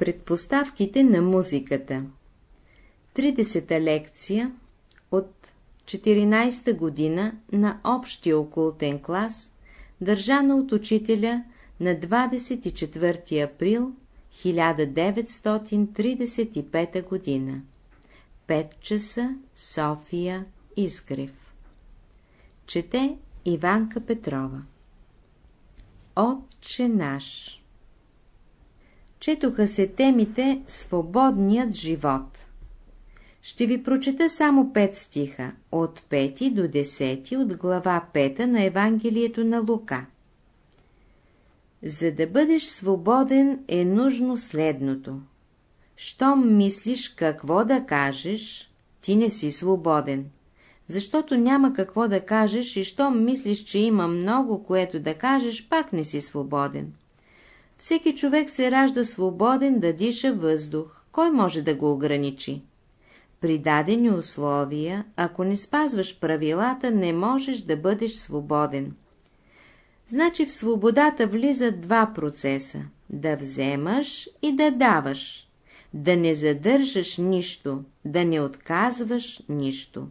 Предпоставките на музиката 30-та лекция от 14-та година на общия окултен клас, държана от учителя на 24 април 1935 година. 5 часа, София, Изгрев. Чете Иванка Петрова. Отче наш Четоха се темите Свободният живот. Ще ви прочета само пет стиха, от 5 до 10 от глава 5 на Евангелието на Лука. За да бъдеш свободен е нужно следното. Щом мислиш какво да кажеш, ти не си свободен. Защото няма какво да кажеш и щом мислиш, че има много, което да кажеш, пак не си свободен. Всеки човек се ражда свободен да диша въздух. Кой може да го ограничи? При дадени условия, ако не спазваш правилата, не можеш да бъдеш свободен. Значи в свободата влизат два процеса – да вземаш и да даваш, да не задържаш нищо, да не отказваш нищо.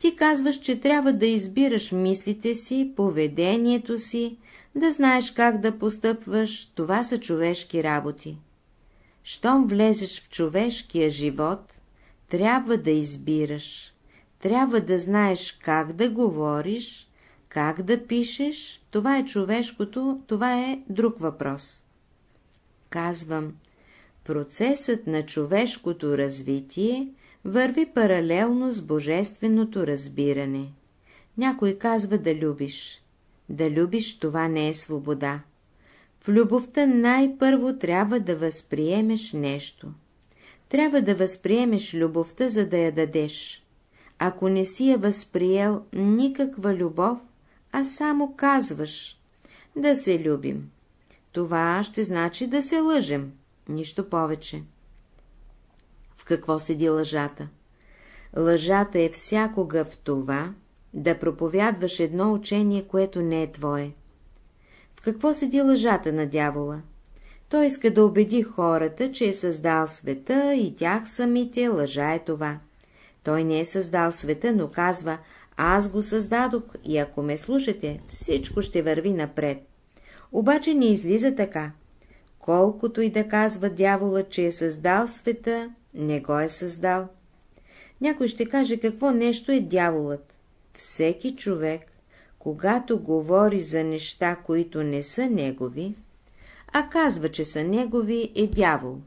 Ти казваш, че трябва да избираш мислите си, поведението си, да знаеш как да постъпваш, това са човешки работи. Щом влезеш в човешкия живот, трябва да избираш, трябва да знаеш как да говориш, как да пишеш, това е човешкото, това е друг въпрос. Казвам, процесът на човешкото развитие върви паралелно с божественото разбиране. Някой казва да любиш. Да любиш, това не е свобода. В любовта най-първо трябва да възприемеш нещо. Трябва да възприемеш любовта, за да я дадеш. Ако не си я възприел никаква любов, а само казваш да се любим. Това ще значи да се лъжем, нищо повече. В какво седи лъжата? Лъжата е всякога в това, да проповядваш едно учение, което не е твое. В какво седи лъжата на дявола? Той иска да убеди хората, че е създал света и тях самите лъжа е това. Той не е създал света, но казва, аз го създадох и ако ме слушате, всичко ще върви напред. Обаче не излиза така. Колкото и да казва дявола, че е създал света, не го е създал. Някой ще каже какво нещо е дяволът. Всеки човек, когато говори за неща, които не са негови, а казва, че са негови, е дявол.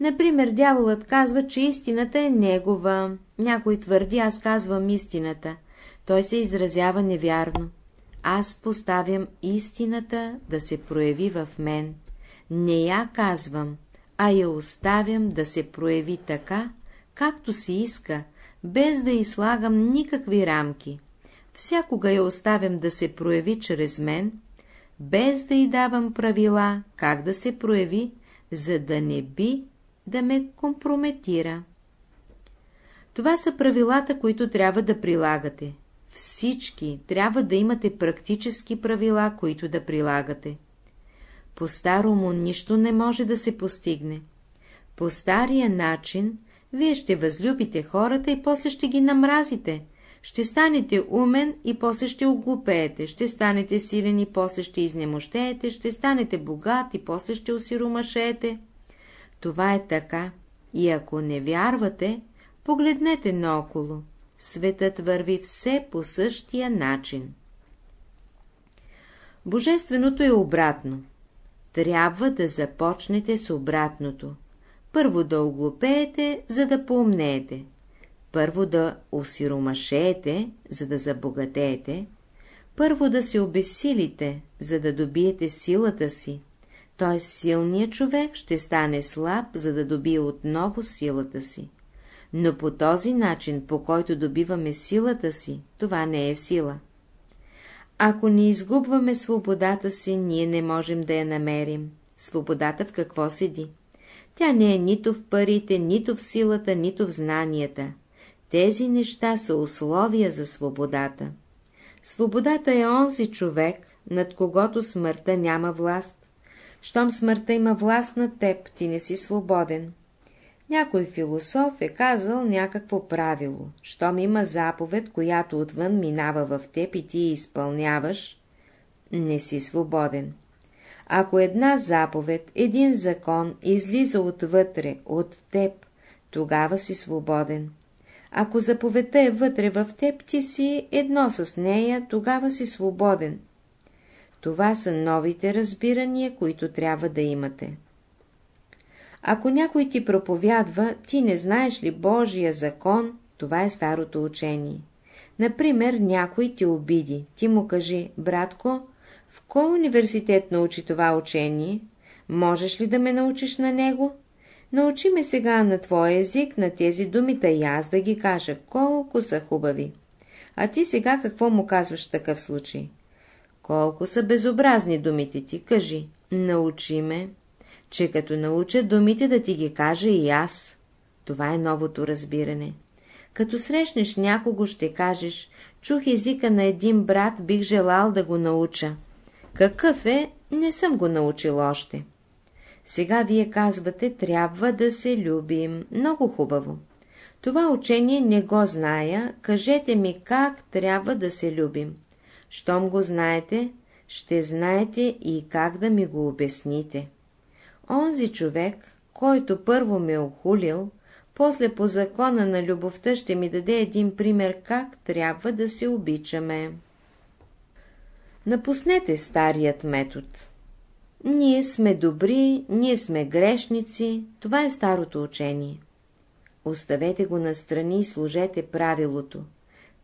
Например, дяволът казва, че истината е негова. Някой твърди, аз казвам истината. Той се изразява невярно. Аз поставям истината да се прояви в мен. Не я казвам, а я оставям да се прояви така, както си иска, без да излагам никакви рамки. Всякога я оставям да се прояви чрез мен, без да й давам правила, как да се прояви, за да не би да ме компрометира. Това са правилата, които трябва да прилагате. Всички трябва да имате практически правила, които да прилагате. По-старому нищо не може да се постигне. По стария начин вие ще възлюбите хората и после ще ги намразите. Ще станете умен и после ще оглупеете, ще станете силен и после ще изнемощеете, ще станете богат и после ще осиромашеете. Това е така. И ако не вярвате, погледнете наоколо. Светът върви все по същия начин. Божественото е обратно. Трябва да започнете с обратното първо да оглупеете, за да поумнеете, първо да осиромашеете, за да забогатеете, първо да се обесилите, за да добиете силата си, т.е. силният човек ще стане слаб, за да добие отново силата си. Но по този начин, по който добиваме силата си, това не е сила. Ако не изгубваме свободата си, ние не можем да я намерим. Свободата в какво седи? Тя не е нито в парите, нито в силата, нито в знанията. Тези неща са условия за свободата. Свободата е онзи човек, над когото смъртта няма власт. Щом смъртта има власт над теб, ти не си свободен. Някой философ е казал някакво правило. Щом има заповед, която отвън минава в теб и ти изпълняваш, не си свободен. Ако една заповед, един закон излиза отвътре, от теб, тогава си свободен. Ако заповедта е вътре в теб, ти си едно с нея, тогава си свободен. Това са новите разбирания, които трябва да имате. Ако някой ти проповядва, ти не знаеш ли Божия закон, това е старото учение. Например, някой ти обиди, ти му кажи, братко, в кой университет научи това учение? Можеш ли да ме научиш на него? Научи ме сега на твой език, на тези думи, и аз да ги кажа, колко са хубави. А ти сега какво му казваш в такъв случай? Колко са безобразни думите ти, кажи, научи ме, че като науча думите да ти ги кажа и аз. Това е новото разбиране. Като срещнеш някого, ще кажеш, чух езика на един брат, бих желал да го науча. Какъв е, не съм го научил още. Сега вие казвате, трябва да се любим. Много хубаво. Това учение не го зная, кажете ми как трябва да се любим. Щом го знаете, ще знаете и как да ми го обясните. Онзи човек, който първо ме е охулил, после по закона на любовта ще ми даде един пример как трябва да се обичаме. Напуснете старият метод. Ние сме добри, ние сме грешници, това е старото учение. Оставете го настрани и служете правилото.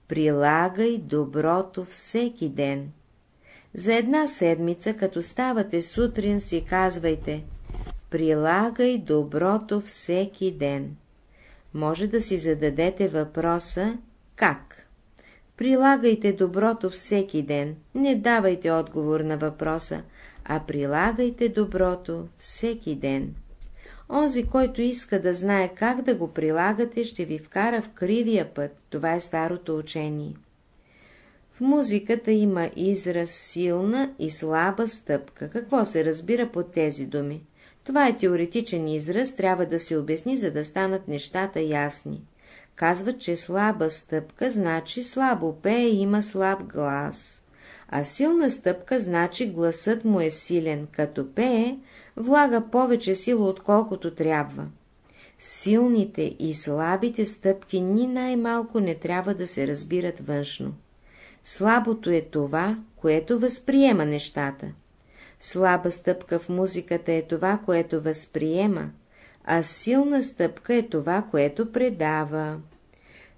Прилагай доброто всеки ден. За една седмица, като ставате сутрин, си казвайте Прилагай доброто всеки ден. Може да си зададете въпроса как. Прилагайте доброто всеки ден, не давайте отговор на въпроса, а прилагайте доброто всеки ден. Онзи, който иска да знае как да го прилагате, ще ви вкара в кривия път, това е старото учение. В музиката има израз силна и слаба стъпка. Какво се разбира под тези думи? Това е теоретичен израз, трябва да се обясни, за да станат нещата ясни. Казват, че слаба стъпка значи слабо пее и има слаб глас, а силна стъпка значи гласът му е силен, като пее, влага повече сила, отколкото трябва. Силните и слабите стъпки ни най-малко не трябва да се разбират външно. Слабото е това, което възприема нещата. Слаба стъпка в музиката е това, което възприема, а силна стъпка е това, което предава.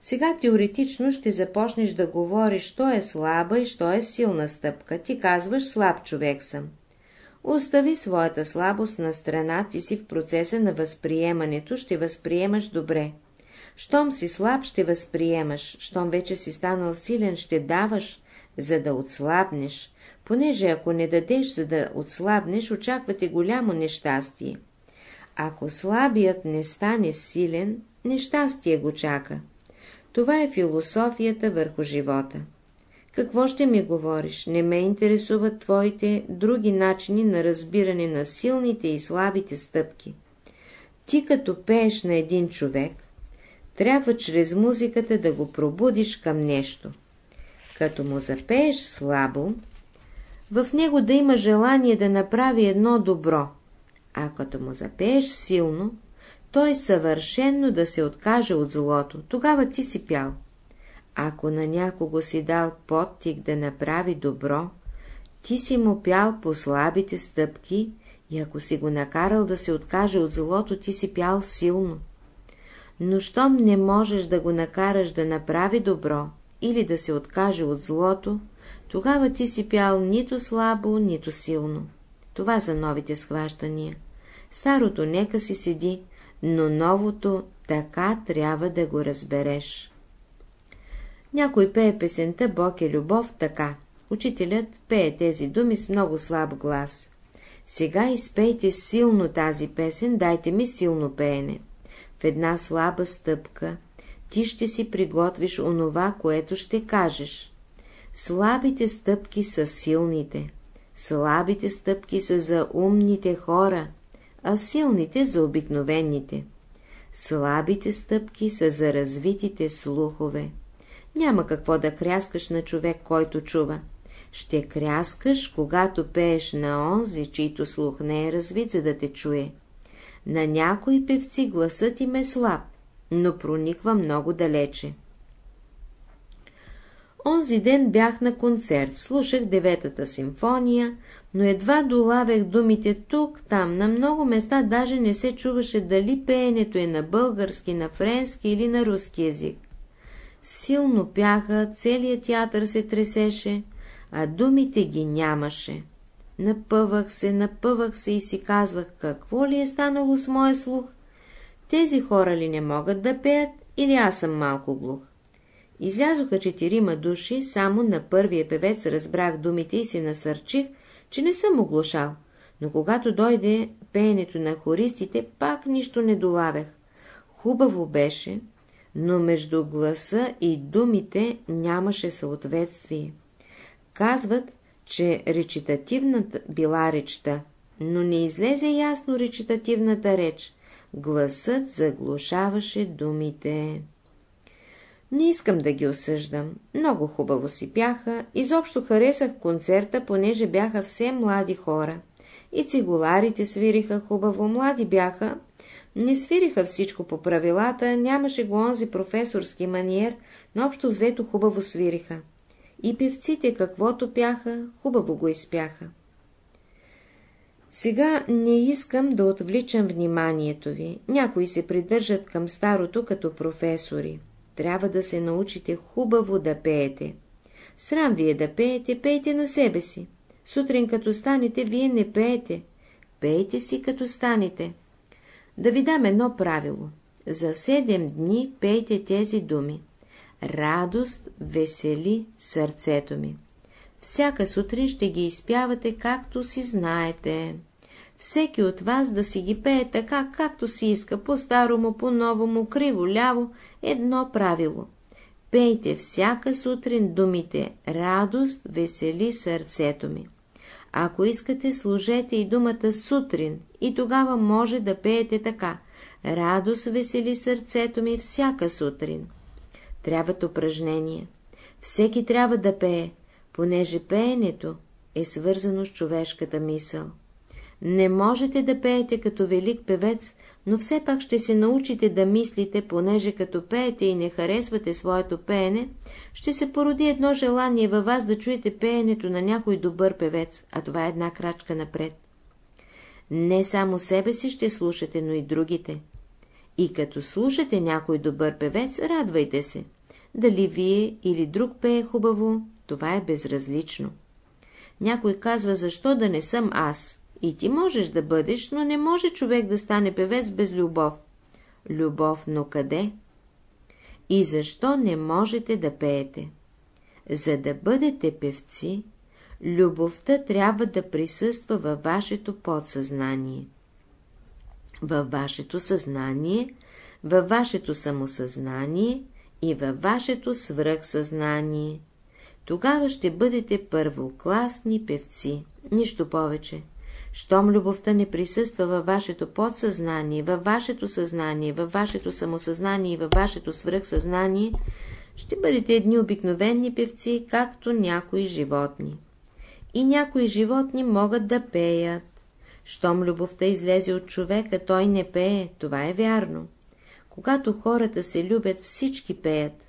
Сега теоретично ще започнеш да говориш, що е слаба и що е силна стъпка. Ти казваш, слаб човек съм. Остави своята слабост на страна, ти си в процеса на възприемането, ще възприемаш добре. Щом си слаб, ще възприемаш, щом вече си станал силен, ще даваш, за да отслабнеш, понеже ако не дадеш, за да отслабнеш, очаквате голямо нещастие. Ако слабият не стане силен, нещастие го чака. Това е философията върху живота. Какво ще ми говориш? Не ме интересуват твоите други начини на разбиране на силните и слабите стъпки. Ти като пееш на един човек, трябва чрез музиката да го пробудиш към нещо. Като му запееш слабо, в него да има желание да направи едно добро, а като му запееш силно, той съвършенно да се откаже от злото, тогава ти си пял. Ако на някого си дал подтик да направи добро, ти си му пял по слабите стъпки и ако си го накарал да се откаже от злото, ти си пял силно. Но щом не можеш да го накараш да направи добро или да се откаже от злото, тогава ти си пял нито слабо, нито силно. Това са новите схващания. Старото нека си седи, но новото така трябва да го разбереш. Някой пее песента Бог е любов така. Учителят пее тези думи с много слаб глас. Сега изпейте силно тази песен, дайте ми силно пеене. В една слаба стъпка ти ще си приготвиш онова, което ще кажеш. Слабите стъпки са силните. Слабите стъпки са за умните хора, а силните за обикновените. Слабите стъпки са за развитите слухове. Няма какво да кряскаш на човек, който чува. Ще кряскаш, когато пееш на онзи, чийто слух не е развит, за да те чуе. На някои певци гласът им е слаб, но прониква много далече. Онзи ден бях на концерт, слушах деветата симфония, но едва долавях думите тук, там, на много места даже не се чуваше дали пеенето е на български, на френски или на руски език. Силно пяха, целият театър се тресеше, а думите ги нямаше. Напъвах се, напъвах се и си казвах, какво ли е станало с моя слух? Тези хора ли не могат да пеят или аз съм малко глух? Излязоха четирима души, само на първия певец разбрах думите и се насърчих, че не съм оглушал, но когато дойде пеенето на хористите, пак нищо не долавях. Хубаво беше, но между гласа и думите нямаше съответствие. Казват, че речитативната била речта, но не излезе ясно речитативната реч. Гласът заглушаваше думите. Не искам да ги осъждам. Много хубаво си бяха. Изобщо харесах концерта, понеже бяха все млади хора. И цигуларите свириха хубаво, млади бяха. Не свириха всичко по правилата, нямаше го онзи професорски маниер, но общо взето хубаво свириха. И певците, каквото пяха, хубаво го изпяха. Сега не искам да отвличам вниманието ви. Някои се придържат към старото като професори. Трябва да се научите хубаво да пеете. Срам вие да пеете, пейте на себе си. Сутрин като станете, вие не пеете. Пейте си като станете. Да ви дам едно правило. За седем дни пейте тези думи. Радост весели сърцето ми. Всяка сутрин ще ги изпявате, както си знаете. Всеки от вас да си ги пее така, както си иска, по-старому, по-новому, криво-ляво, едно правило. Пейте всяка сутрин думите «Радост весели сърцето ми». Ако искате, служете и думата сутрин и тогава може да пеете така «Радост весели сърцето ми всяка сутрин». Трябват упражнения. Всеки трябва да пее, понеже пеенето е свързано с човешката мисъл. Не можете да пеете като велик певец, но все пак ще се научите да мислите, понеже като пеете и не харесвате своето пеене, ще се породи едно желание във вас да чуете пеенето на някой добър певец, а това е една крачка напред. Не само себе си ще слушате, но и другите. И като слушате някой добър певец, радвайте се. Дали вие или друг пее хубаво, това е безразлично. Някой казва, защо да не съм аз? И ти можеш да бъдеш, но не може човек да стане певец без любов. Любов, но къде? И защо не можете да пеете? За да бъдете певци, любовта трябва да присъства във вашето подсъзнание. Във вашето съзнание, във вашето самосъзнание и във вашето свръхсъзнание. Тогава ще бъдете първокласни певци, нищо повече. Щом любовта не присъства във вашето подсъзнание, във вашето съзнание, във вашето самосъзнание и във вашето свръхсъзнание, ще бъдете едни обикновени певци, както някои животни. И някои животни могат да пеят. Щом любовта излезе от човека, той не пее, това е вярно. Когато хората се любят, всички пеят.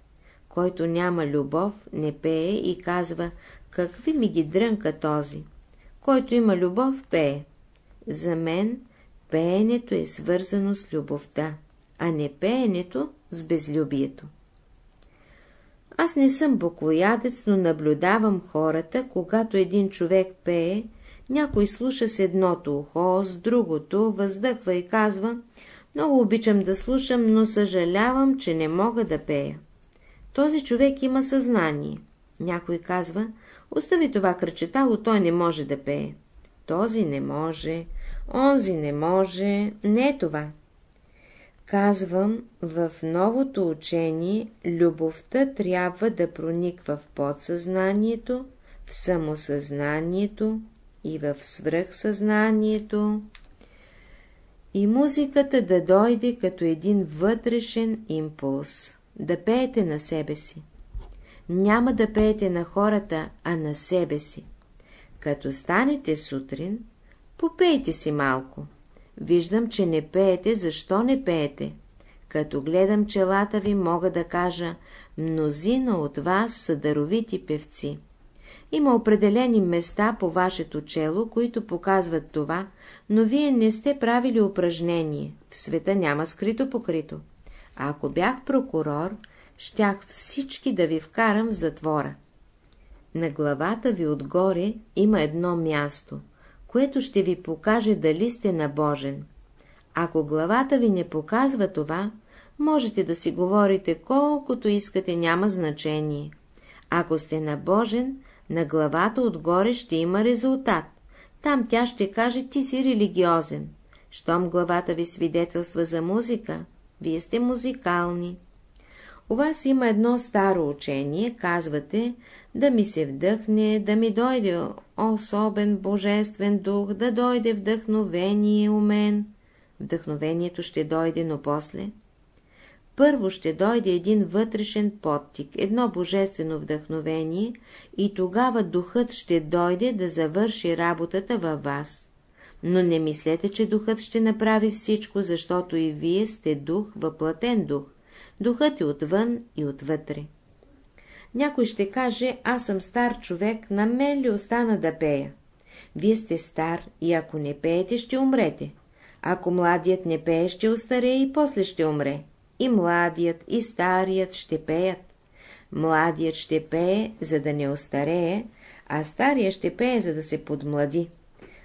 Който няма любов, не пее и казва, какви ми ги дрънка този. Който има любов, пее. За мен пеенето е свързано с любовта, а не пеенето с безлюбието. Аз не съм буквоядец, но наблюдавам хората, когато един човек пее, някой слуша с едното ухо, с другото, въздъхва и казва, много обичам да слушам, но съжалявам, че не мога да пея. Този човек има съзнание. Някой казва, Остави това кръчетало, той не може да пее. Този не може, онзи не може, не е това. Казвам, в новото учение любовта трябва да прониква в подсъзнанието, в самосъзнанието и в свръхсъзнанието, и музиката да дойде като един вътрешен импулс, да пеете на себе си. Няма да пеете на хората, а на себе си. Като станете сутрин, попейте си малко. Виждам, че не пеете, защо не пеете? Като гледам челата ви, мога да кажа, мнозина от вас са даровити певци. Има определени места по вашето чело, които показват това, но вие не сте правили упражнение. В света няма скрито покрито. Ако бях прокурор, щях всички да ви вкарам в затвора. На главата ви отгоре има едно място, което ще ви покаже дали сте набожен. Ако главата ви не показва това, можете да си говорите колкото искате, няма значение. Ако сте набожен, на главата отгоре ще има резултат. Там тя ще каже, ти си религиозен. Щом главата ви свидетелства за музика, вие сте музикални. У вас има едно старо учение, казвате, да ми се вдъхне, да ми дойде особен божествен дух, да дойде вдъхновение у мен. Вдъхновението ще дойде, но после. Първо ще дойде един вътрешен подтик, едно божествено вдъхновение и тогава духът ще дойде да завърши работата във вас. Но не мислете, че духът ще направи всичко, защото и вие сте дух, въплатен дух. Духът е отвън и отвътре. Някой ще каже, аз съм стар човек, на мен ли остана да пея? Вие сте стар и ако не пеете, ще умрете. Ако младият не пее, ще остарее и после ще умре. И младият, и старият ще пеят. Младият ще пее, за да не остарее, а старият ще пее, за да се подмлади.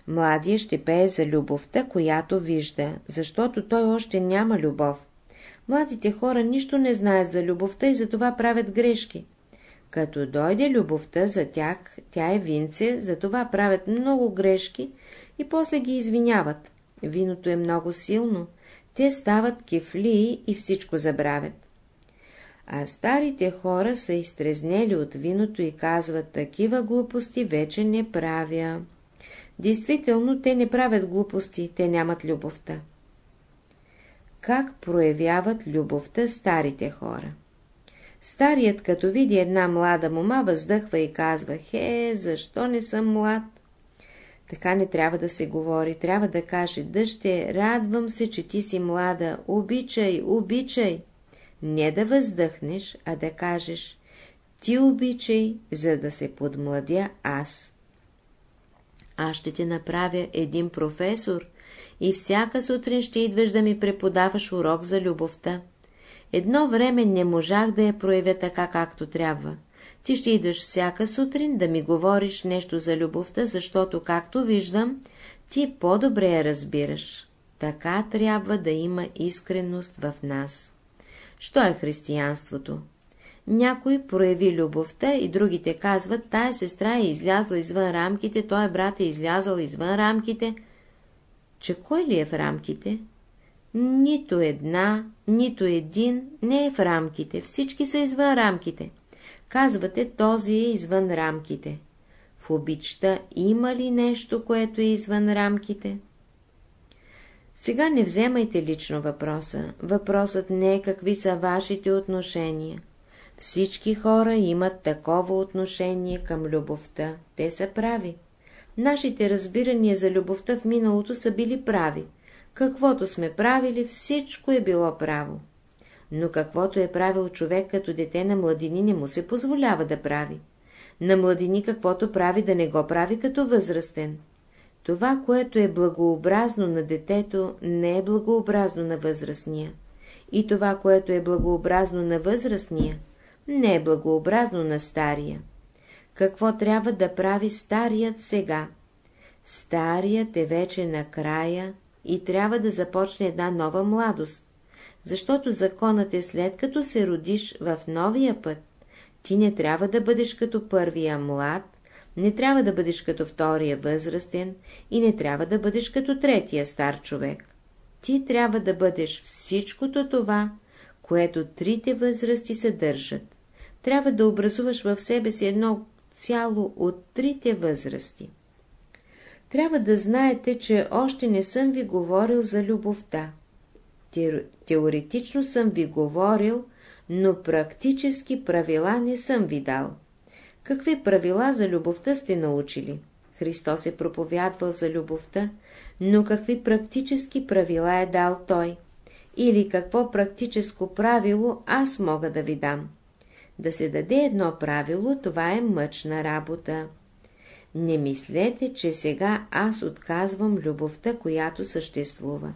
Младият ще пее за любовта, която вижда, защото той още няма любов. Младите хора нищо не знаят за любовта и затова правят грешки. Като дойде любовта за тях, тя е винце, затова правят много грешки и после ги извиняват. Виното е много силно, те стават кефлии и всичко забравят. А старите хора са изтрезнели от виното и казват, такива глупости вече не правя. Действително, те не правят глупости, те нямат любовта. Как проявяват любовта старите хора? Старият, като види една млада мома, въздъхва и казва, «Хе, защо не съм млад?» Така не трябва да се говори, трябва да каже, дъще, радвам се, че ти си млада, обичай, обичай. Не да въздъхнеш, а да кажеш, ти обичай, за да се подмладя аз. Аз ще ти направя един професор и всяка сутрин ще идваш да ми преподаваш урок за любовта. Едно време не можах да я проявя така, както трябва. Ти ще идваш всяка сутрин да ми говориш нещо за любовта, защото, както виждам, ти по-добре я разбираш. Така трябва да има искреност в нас. Що е християнството? Някой прояви любовта и другите казват, тая сестра е излязла извън рамките, той брат е излязъл извън рамките. Че кой ли е в рамките? Нито една, нито един не е в рамките, всички са извън рамките. Казвате, този е извън рамките. В обичта има ли нещо, което е извън рамките? Сега не вземайте лично въпроса. Въпросът не е какви са вашите отношения. Всички хора имат такова отношение към любовта. Те са прави. Нашите разбирания за любовта в миналото са били прави. Каквото сме правили, всичко е било право но каквото е правил човек като дете на младини не му се позволява да прави. На младини каквото прави да не го прави като възрастен. Това, което е благообразно на детето, не е благообразно на възрастния. И това, което е благообразно на възрастния, не е благообразно на стария. Какво трябва да прави старият сега? Старият е вече на края и трябва да започне една нова младост защото законът е след като се родиш в новия път. Ти не трябва да бъдеш като първия млад, не трябва да бъдеш като втория възрастен и не трябва да бъдеш като третия стар човек. Ти трябва да бъдеш всичкото това, което трите възрасти съдържат. Трябва да образуваш в себе си едно цяло от трите възрасти. Трябва да знаете, че още не съм ви говорил за любовта. Теоретично съм ви говорил, но практически правила не съм ви дал. Какви правила за любовта сте научили? Христос е проповядвал за любовта, но какви практически правила е дал Той? Или какво практическо правило аз мога да ви дам? Да се даде едно правило, това е мъчна работа. Не мислете, че сега аз отказвам любовта, която съществува.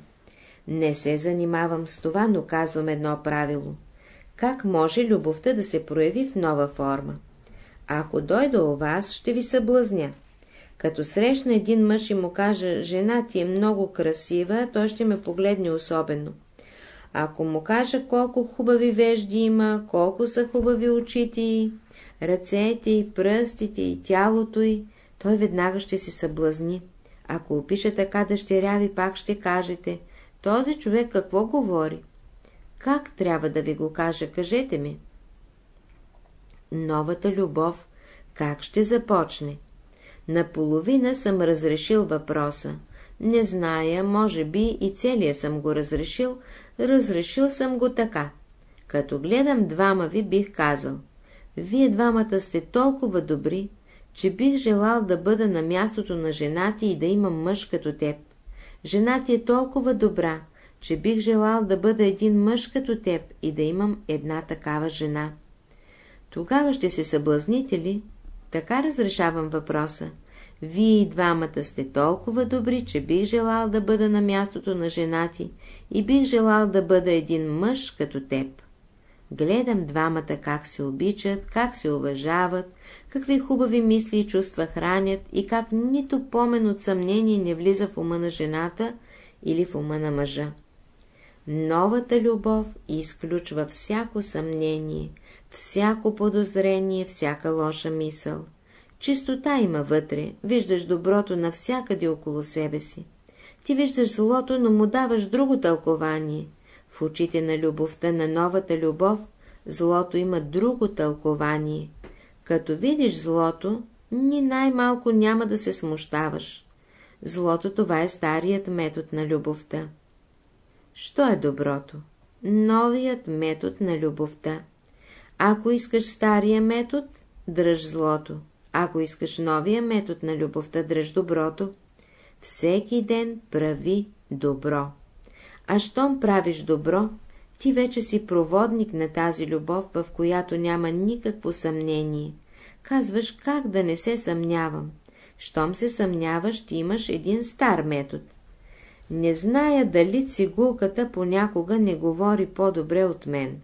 Не се занимавам с това, но казвам едно правило. Как може любовта да се прояви в нова форма? Ако дойда у вас, ще ви съблазня. Като срещна един мъж и му кажа, жена ти е много красива, той ще ме погледне особено. Ако му кажа колко хубави вежди има, колко са хубави очите й, ръцете й, пръстите и тялото й, той веднага ще се съблазни. Ако опиша така дъщеря ви, пак ще кажете, този човек какво говори? Как трябва да ви го кажа, кажете ми? Новата любов как ще започне? Наполовина съм разрешил въпроса. Не зная, може би и целия съм го разрешил, разрешил съм го така. Като гледам двама ви, бих казал. Вие двамата сте толкова добри, че бих желал да бъда на мястото на жена ти и да имам мъж като теб. Жена ти е толкова добра, че бих желал да бъда един мъж като теб и да имам една такава жена. Тогава ще се съблазните ли? Така разрешавам въпроса. Вие и двамата сте толкова добри, че бих желал да бъда на мястото на жена ти и бих желал да бъда един мъж като теб. Гледам двамата как се обичат, как се уважават, какви хубави мисли и чувства хранят и как нито помен от съмнение не влиза в ума на жената или в ума на мъжа. Новата любов изключва всяко съмнение, всяко подозрение, всяка лоша мисъл. Чистота има вътре, виждаш доброто навсякъде около себе си. Ти виждаш злото, но му даваш друго тълкование. В очите на любовта, на новата любов, злото има друго тълкование. Като видиш злото, ни най-малко няма да се смущаваш. Злото това е старият метод на любовта. Що е доброто? Новият метод на любовта. Ако искаш стария метод, дръж злото. Ако искаш новия метод на любовта, дръж доброто. Всеки ден прави добро. А щом правиш добро, ти вече си проводник на тази любов, в която няма никакво съмнение. Казваш, как да не се съмнявам. Щом се съмняваш, ти имаш един стар метод. Не зная дали цигулката понякога не говори по-добре от мен.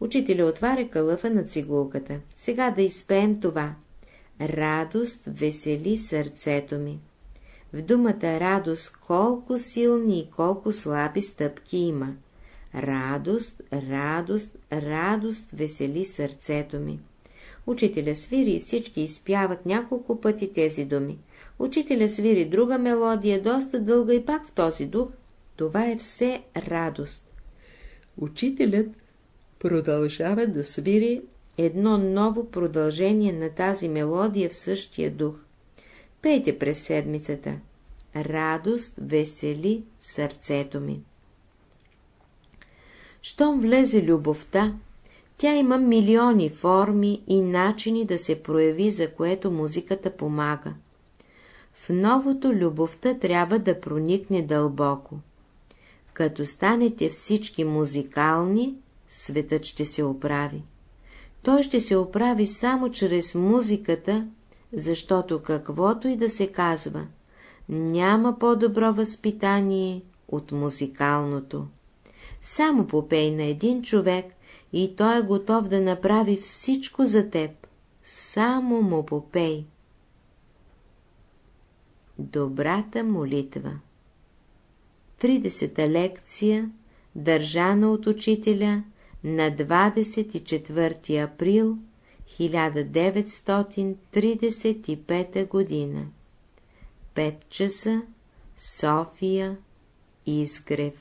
Учителя отваря кълъфа на цигулката. Сега да изпеем това. Радост весели сърцето ми. В думата радост колко силни и колко слаби стъпки има. Радост, радост, радост весели сърцето ми. Учителя свири и всички изпяват няколко пъти тези думи. Учителя свири друга мелодия, доста дълга и пак в този дух. Това е все радост. Учителят продължава да свири едно ново продължение на тази мелодия в същия дух. Пейте през седмицата. Радост весели сърцето ми. Щом влезе любовта, тя има милиони форми и начини да се прояви, за което музиката помага. В новото любовта трябва да проникне дълбоко. Като станете всички музикални, светът ще се оправи. Той ще се оправи само чрез музиката, защото каквото и да се казва, няма по-добро възпитание от музикалното. Само попей на един човек и той е готов да направи всичко за теб. Само му попей. Добрата молитва 30-та лекция, държана от учителя на 24 април 1935 година. 5 часа София Изгрев